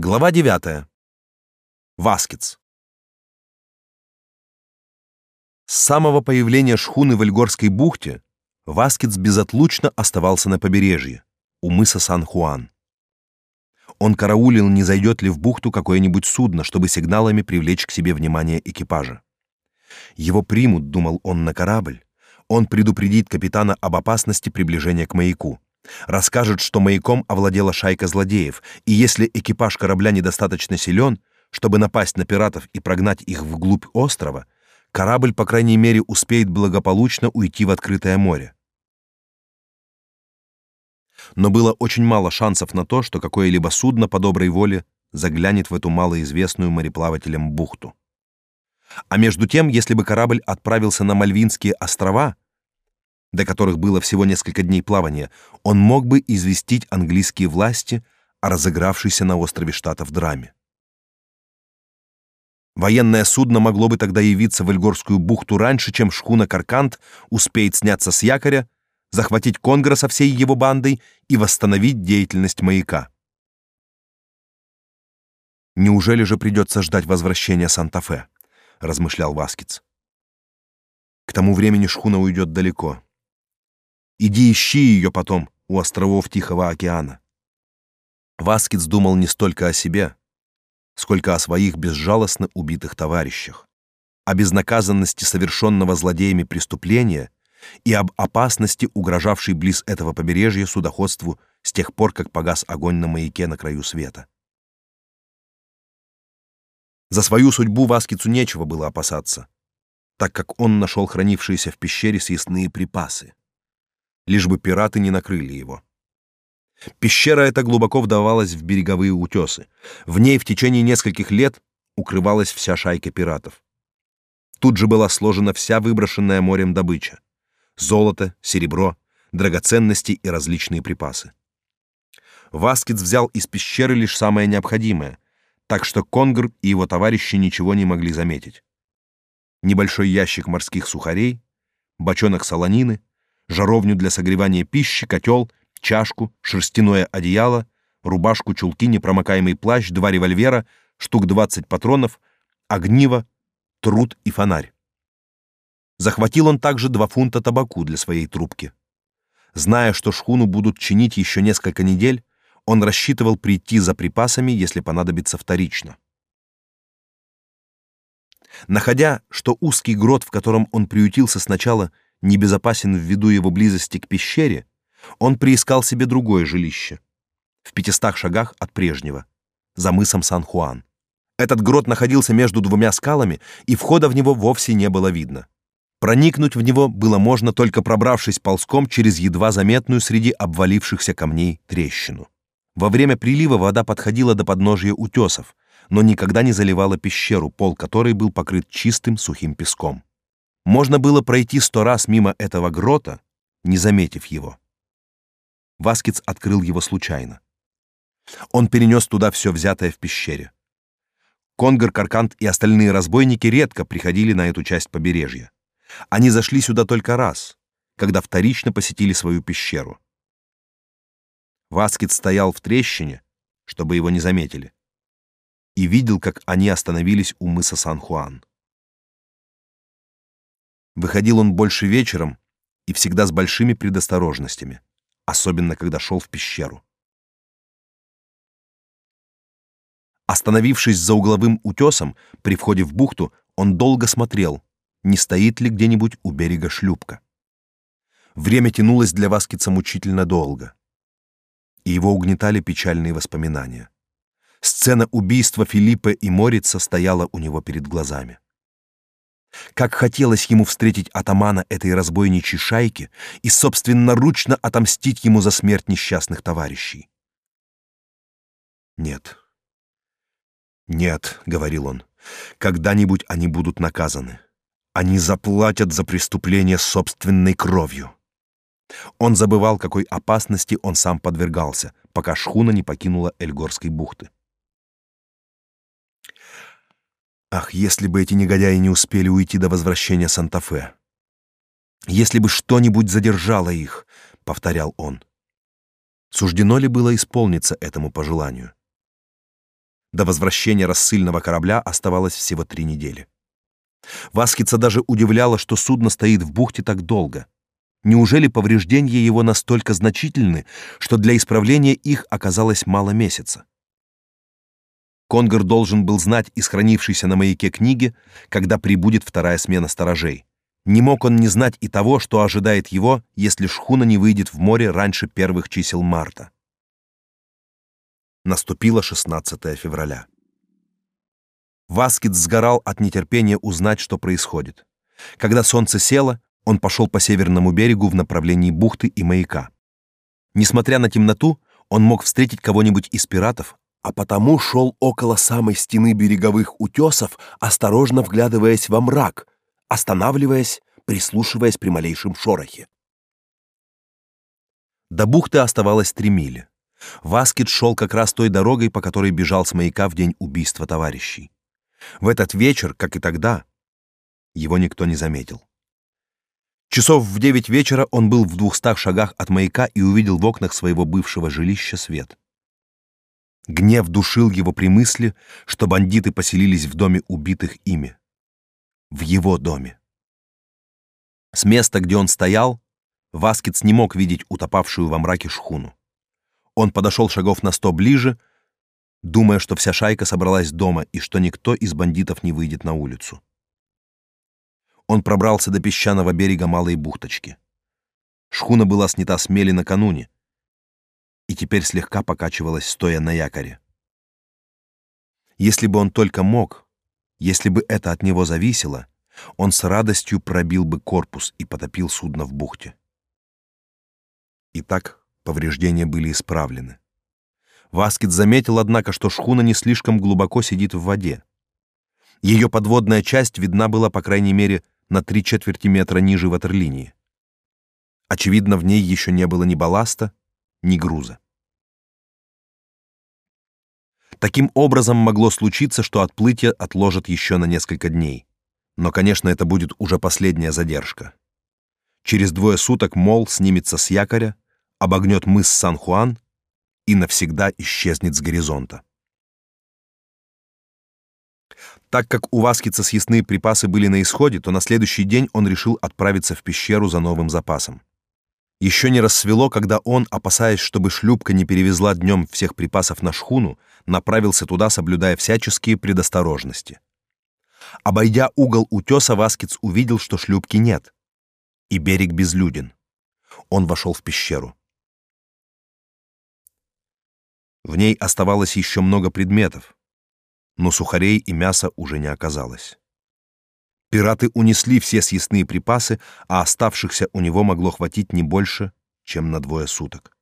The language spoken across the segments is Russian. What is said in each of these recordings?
Глава 9. Васкиц. С самого появления шхуны в Эльгорской бухте Васкиц безотлучно оставался на побережье, у мыса Сан-Хуан. Он караулил, не зайдет ли в бухту какое-нибудь судно, чтобы сигналами привлечь к себе внимание экипажа. Его примут, думал он, на корабль. Он предупредит капитана об опасности приближения к маяку. Расскажет, что маяком овладела шайка злодеев, и если экипаж корабля недостаточно силен, чтобы напасть на пиратов и прогнать их вглубь острова, корабль, по крайней мере, успеет благополучно уйти в открытое море. Но было очень мало шансов на то, что какое-либо судно по доброй воле заглянет в эту малоизвестную мореплавателям бухту. А между тем, если бы корабль отправился на Мальвинские острова, до которых было всего несколько дней плавания, он мог бы известить английские власти о разыгравшейся на острове Штатов драме. Военное судно могло бы тогда явиться в Эльгорскую бухту раньше, чем шхуна Каркант успеет сняться с якоря, захватить Конгра со всей его бандой и восстановить деятельность маяка. Неужели же придется ждать возвращения Санта-Фе? размышлял Васкиц. К тому времени шхуна уйдет далеко. Иди ищи ее потом у островов Тихого океана. Васкиц думал не столько о себе, сколько о своих безжалостно убитых товарищах, о безнаказанности совершенного злодеями преступления и об опасности, угрожавшей близ этого побережья судоходству с тех пор, как погас огонь на маяке на краю света. За свою судьбу Васкицу нечего было опасаться, так как он нашел хранившиеся в пещере съестные припасы лишь бы пираты не накрыли его. Пещера эта глубоко вдавалась в береговые утесы. В ней в течение нескольких лет укрывалась вся шайка пиратов. Тут же была сложена вся выброшенная морем добыча: золото, серебро, драгоценности и различные припасы. Васкиц взял из пещеры лишь самое необходимое, так что Конгр и его товарищи ничего не могли заметить. Небольшой ящик морских сухарей, бочонок солонины, жаровню для согревания пищи, котел, чашку, шерстяное одеяло, рубашку, чулки, непромокаемый плащ, два револьвера, штук 20 патронов, огниво, труд и фонарь. Захватил он также два фунта табаку для своей трубки. Зная, что шхуну будут чинить еще несколько недель, он рассчитывал прийти за припасами, если понадобится вторично. Находя, что узкий грот, в котором он приютился сначала, небезопасен ввиду его близости к пещере, он приискал себе другое жилище в пятистах шагах от прежнего, за мысом Сан-Хуан. Этот грот находился между двумя скалами, и входа в него вовсе не было видно. Проникнуть в него было можно только пробравшись ползком через едва заметную среди обвалившихся камней трещину. Во время прилива вода подходила до подножия утесов, но никогда не заливала пещеру, пол которой был покрыт чистым сухим песком. Можно было пройти сто раз мимо этого грота, не заметив его. Васкиц открыл его случайно. Он перенес туда все взятое в пещере. Конгр, Каркант и остальные разбойники редко приходили на эту часть побережья. Они зашли сюда только раз, когда вторично посетили свою пещеру. Васкиц стоял в трещине, чтобы его не заметили, и видел, как они остановились у мыса Сан-Хуан. Выходил он больше вечером и всегда с большими предосторожностями, особенно когда шел в пещеру. Остановившись за угловым утесом при входе в бухту, он долго смотрел, не стоит ли где-нибудь у берега шлюпка. Время тянулось для Васкица мучительно долго, и его угнетали печальные воспоминания. Сцена убийства Филиппа и Морица стояла у него перед глазами. Как хотелось ему встретить атамана этой разбойничьей шайки и собственноручно отомстить ему за смерть несчастных товарищей. Нет. Нет, говорил он. Когда-нибудь они будут наказаны. Они заплатят за преступление собственной кровью. Он забывал, какой опасности он сам подвергался, пока шхуна не покинула Эльгорской бухты. Ах, если бы эти негодяи не успели уйти до возвращения Санта-Фе. Если бы что-нибудь задержало их, повторял он. Суждено ли было исполниться этому пожеланию? До возвращения рассыльного корабля оставалось всего три недели. Васкица даже удивляло, что судно стоит в бухте так долго. Неужели повреждения его настолько значительны, что для исправления их оказалось мало месяца? Конгр должен был знать из хранившейся на маяке книги, когда прибудет вторая смена сторожей. Не мог он не знать и того, что ожидает его, если шхуна не выйдет в море раньше первых чисел марта. Наступило 16 февраля. Васкит сгорал от нетерпения узнать, что происходит. Когда солнце село, он пошел по северному берегу в направлении бухты и маяка. Несмотря на темноту, он мог встретить кого-нибудь из пиратов, а потому шел около самой стены береговых утесов, осторожно вглядываясь во мрак, останавливаясь, прислушиваясь при малейшем шорохе. До бухты оставалось три мили. Васкит шел как раз той дорогой, по которой бежал с маяка в день убийства товарищей. В этот вечер, как и тогда, его никто не заметил. Часов в девять вечера он был в двухстах шагах от маяка и увидел в окнах своего бывшего жилища свет. Гнев душил его при мысли, что бандиты поселились в доме убитых ими. В его доме. С места, где он стоял, Васкиц не мог видеть утопавшую во мраке шхуну. Он подошел шагов на сто ближе, думая, что вся шайка собралась дома и что никто из бандитов не выйдет на улицу. Он пробрался до песчаного берега малой бухточки. Шхуна была снята с мели накануне и теперь слегка покачивалась, стоя на якоре. Если бы он только мог, если бы это от него зависело, он с радостью пробил бы корпус и потопил судно в бухте. Итак, повреждения были исправлены. Васкет заметил, однако, что шхуна не слишком глубоко сидит в воде. Ее подводная часть видна была, по крайней мере, на три четверти метра ниже ватерлинии. Очевидно, в ней еще не было ни балласта, ни груза. Таким образом могло случиться, что отплытие отложат еще на несколько дней. Но, конечно, это будет уже последняя задержка. Через двое суток Мол снимется с якоря, обогнет мыс Сан-Хуан и навсегда исчезнет с горизонта. Так как у Васкица съестные припасы были на исходе, то на следующий день он решил отправиться в пещеру за новым запасом. Еще не рассвело, когда он, опасаясь, чтобы шлюпка не перевезла днем всех припасов на шхуну, направился туда, соблюдая всяческие предосторожности. Обойдя угол утеса, Васкиц увидел, что шлюпки нет, и берег безлюден. Он вошел в пещеру. В ней оставалось еще много предметов, но сухарей и мяса уже не оказалось. Пираты унесли все съестные припасы, а оставшихся у него могло хватить не больше, чем на двое суток.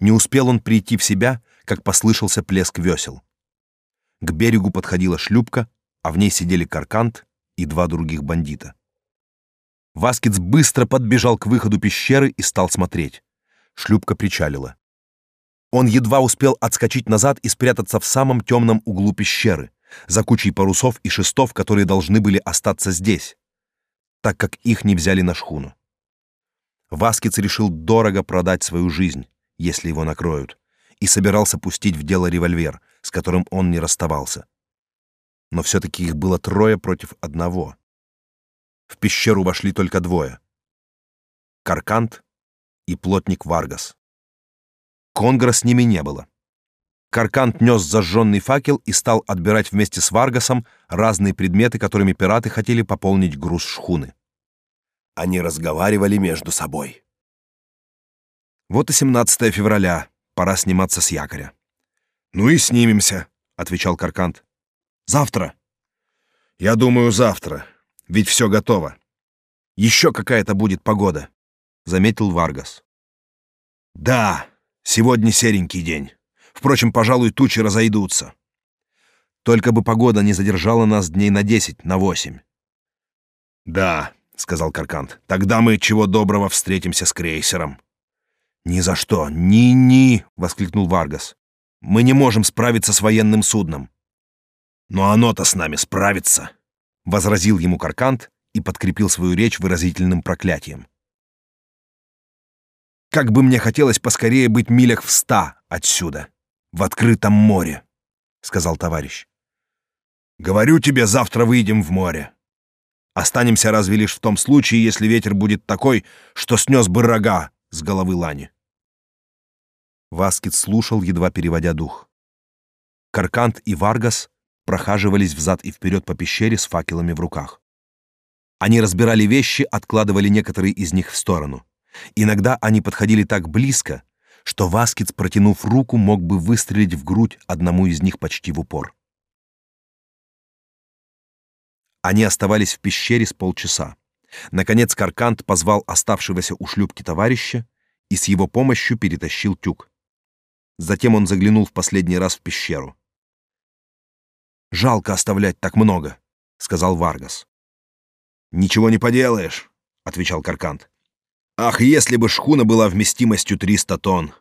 Не успел он прийти в себя, как послышался плеск весел. К берегу подходила шлюпка, а в ней сидели Каркант и два других бандита. Васкиц быстро подбежал к выходу пещеры и стал смотреть. Шлюпка причалила. Он едва успел отскочить назад и спрятаться в самом темном углу пещеры, за кучей парусов и шестов, которые должны были остаться здесь, так как их не взяли на шхуну. Васкиц решил дорого продать свою жизнь, если его накроют, и собирался пустить в дело револьвер, с которым он не расставался. Но все-таки их было трое против одного. В пещеру вошли только двое — Каркант и плотник Варгас. Конгра с ними не было. Каркант нес зажженный факел и стал отбирать вместе с Варгасом разные предметы, которыми пираты хотели пополнить груз шхуны. Они разговаривали между собой. Вот и 17 февраля, пора сниматься с якоря. «Ну и снимемся», — отвечал Каркант. «Завтра?» «Я думаю, завтра, ведь все готово. Еще какая-то будет погода», — заметил Варгас. «Да, Сегодня серенький день. Впрочем, пожалуй, тучи разойдутся. Только бы погода не задержала нас дней на десять, на восемь. Да, сказал Каркант. Тогда мы чего доброго встретимся с крейсером. Ни за что, ни-ни, воскликнул Варгас. Мы не можем справиться с военным судном. Но оно-то с нами справится, возразил ему Каркант и подкрепил свою речь выразительным проклятием. Как бы мне хотелось поскорее быть милях в ста отсюда, в открытом море, сказал товарищ. Говорю тебе, завтра выйдем в море. Останемся разве лишь в том случае, если ветер будет такой, что снес бы рога с головы Лани. Васкит слушал, едва переводя дух. Каркант и Варгас прохаживались взад и вперед по пещере с факелами в руках. Они разбирали вещи, откладывали некоторые из них в сторону. Иногда они подходили так близко, что Васкиц, протянув руку, мог бы выстрелить в грудь одному из них почти в упор. Они оставались в пещере с полчаса. Наконец Каркант позвал оставшегося у шлюпки товарища и с его помощью перетащил тюк. Затем он заглянул в последний раз в пещеру. «Жалко оставлять так много», — сказал Варгас. «Ничего не поделаешь», — отвечал Каркант. «Ах, если бы шхуна была вместимостью 300 тонн!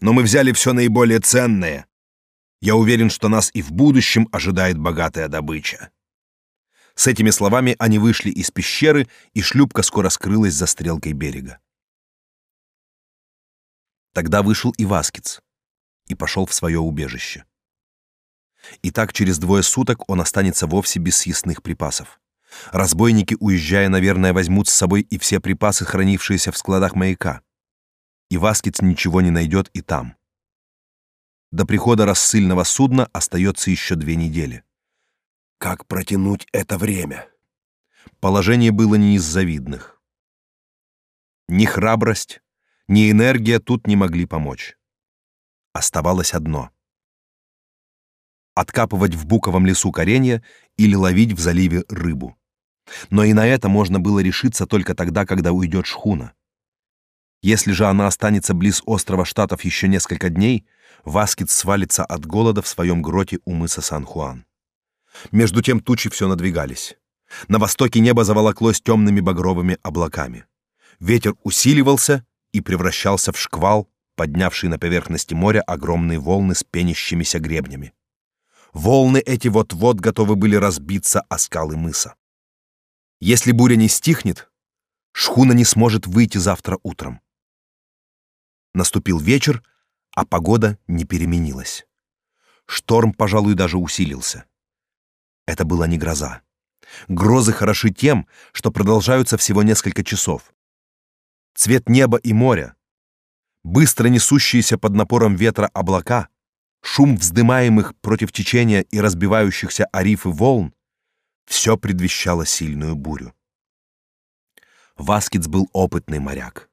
Но мы взяли все наиболее ценное. Я уверен, что нас и в будущем ожидает богатая добыча». С этими словами они вышли из пещеры, и шлюпка скоро скрылась за стрелкой берега. Тогда вышел и Васкиц и пошел в свое убежище. И так через двое суток он останется вовсе без съестных припасов. Разбойники, уезжая, наверное, возьмут с собой и все припасы, хранившиеся в складах маяка. И Васкиц ничего не найдет и там. До прихода рассыльного судна остается еще две недели. Как протянуть это время? Положение было не из завидных. Ни храбрость, ни энергия тут не могли помочь. Оставалось одно — откапывать в буковом лесу коренья или ловить в заливе рыбу. Но и на это можно было решиться только тогда, когда уйдет шхуна. Если же она останется близ острова Штатов еще несколько дней, Васкит свалится от голода в своем гроте у мыса Сан-Хуан. Между тем тучи все надвигались. На востоке небо заволоклось темными багровыми облаками. Ветер усиливался и превращался в шквал, поднявший на поверхности моря огромные волны с пенящимися гребнями. Волны эти вот-вот готовы были разбиться о скалы мыса. Если буря не стихнет, шхуна не сможет выйти завтра утром. Наступил вечер, а погода не переменилась. Шторм, пожалуй, даже усилился. Это была не гроза. Грозы хороши тем, что продолжаются всего несколько часов. Цвет неба и моря, быстро несущиеся под напором ветра облака, шум вздымаемых против течения и разбивающихся о рифы волн — все предвещало сильную бурю. Васкиц был опытный моряк.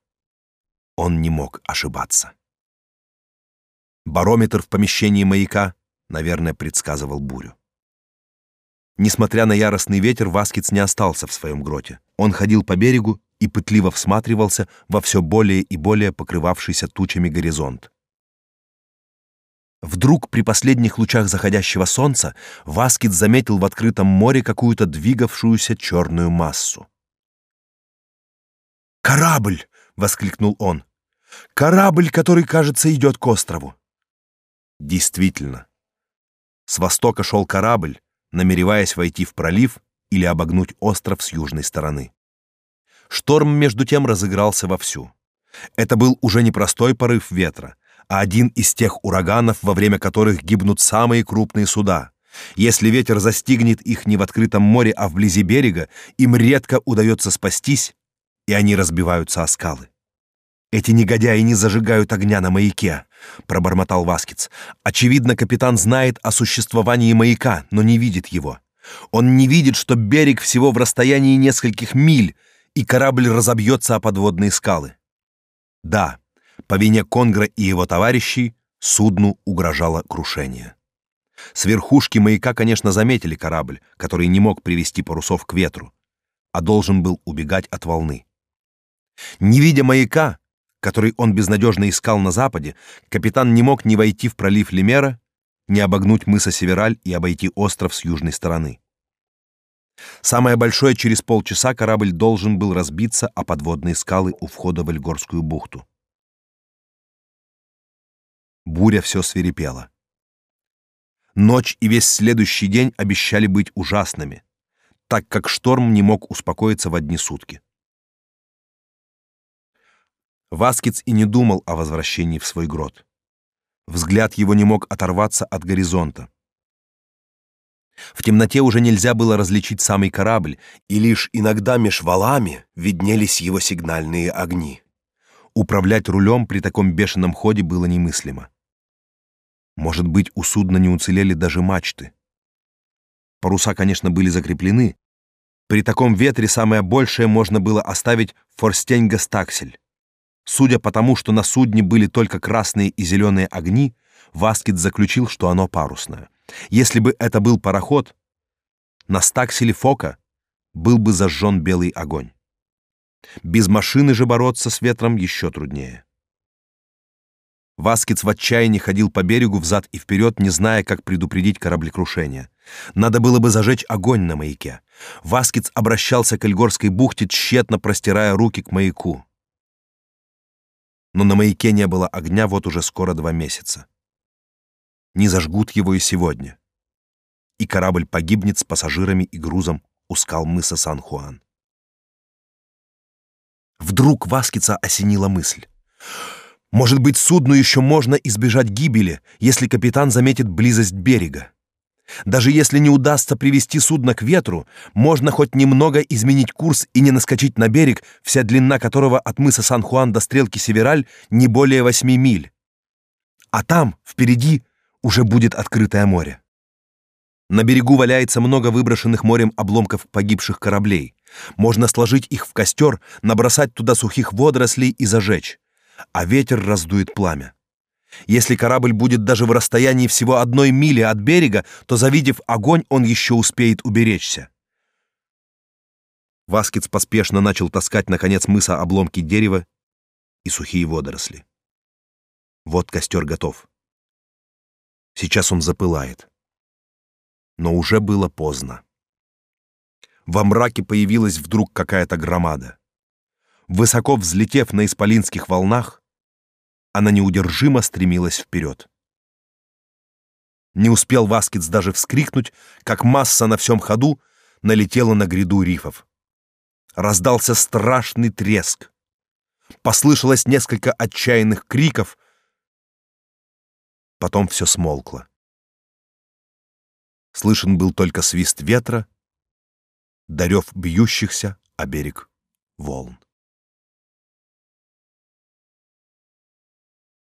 Он не мог ошибаться. Барометр в помещении маяка, наверное, предсказывал бурю. Несмотря на яростный ветер, Васкиц не остался в своем гроте. Он ходил по берегу и пытливо всматривался во все более и более покрывавшийся тучами горизонт. Вдруг при последних лучах заходящего солнца Васкиц заметил в открытом море какую-то двигавшуюся черную массу. «Корабль!» — воскликнул он. «Корабль, который, кажется, идет к острову!» Действительно. С востока шел корабль, намереваясь войти в пролив или обогнуть остров с южной стороны. Шторм между тем разыгрался вовсю. Это был уже не простой порыв ветра, а один из тех ураганов, во время которых гибнут самые крупные суда. Если ветер застигнет их не в открытом море, а вблизи берега, им редко удается спастись, и они разбиваются о скалы. Эти негодяи не зажигают огня на маяке, пробормотал Васкиц. Очевидно, капитан знает о существовании маяка, но не видит его. Он не видит, что берег всего в расстоянии нескольких миль, и корабль разобьется о подводные скалы. Да, по вине Конгра и его товарищей судну угрожало крушение. С верхушки маяка, конечно, заметили корабль, который не мог привести парусов к ветру, а должен был убегать от волны. Не видя маяка, который он безнадежно искал на западе, капитан не мог ни войти в пролив Лемера, ни обогнуть мыса Севераль и обойти остров с южной стороны. Самое большое через полчаса корабль должен был разбиться о подводные скалы у входа в Эльгорскую бухту. Буря все свирепела. Ночь и весь следующий день обещали быть ужасными, так как шторм не мог успокоиться в одни сутки. Васкиц и не думал о возвращении в свой грот. Взгляд его не мог оторваться от горизонта. В темноте уже нельзя было различить самый корабль, и лишь иногда меж валами виднелись его сигнальные огни. Управлять рулем при таком бешеном ходе было немыслимо. Может быть, у судна не уцелели даже мачты. Паруса, конечно, были закреплены. При таком ветре самое большее можно было оставить форстеньгастаксель. Судя по тому, что на судне были только красные и зеленые огни, Васкит заключил, что оно парусное. Если бы это был пароход, на стакселе Фока был бы зажжен белый огонь. Без машины же бороться с ветром еще труднее. Васкиц в отчаянии ходил по берегу взад и вперед, не зная, как предупредить кораблекрушение. Надо было бы зажечь огонь на маяке. Васкиц обращался к Эльгорской бухте, тщетно простирая руки к маяку. Но на маяке не было огня вот уже скоро два месяца не зажгут его и сегодня. И корабль погибнет с пассажирами и грузом у скал мыса Сан-Хуан. Вдруг Васкица осенила мысль. Может быть, судну еще можно избежать гибели, если капитан заметит близость берега. Даже если не удастся привести судно к ветру, можно хоть немного изменить курс и не наскочить на берег, вся длина которого от мыса Сан-Хуан до стрелки Севераль не более восьми миль. А там, впереди, уже будет открытое море. На берегу валяется много выброшенных морем обломков погибших кораблей. Можно сложить их в костер, набросать туда сухих водорослей и зажечь. А ветер раздует пламя. Если корабль будет даже в расстоянии всего одной мили от берега, то, завидев огонь, он еще успеет уберечься. Васкиц поспешно начал таскать на конец мыса обломки дерева и сухие водоросли. Вот костер готов. Сейчас он запылает. Но уже было поздно. Во мраке появилась вдруг какая-то громада. Высоко взлетев на исполинских волнах, она неудержимо стремилась вперед. Не успел Васкиц даже вскрикнуть, как масса на всем ходу налетела на гряду рифов. Раздался страшный треск. Послышалось несколько отчаянных криков, Потом все смолкло. Слышен был только свист ветра, дарев бьющихся о берег волн.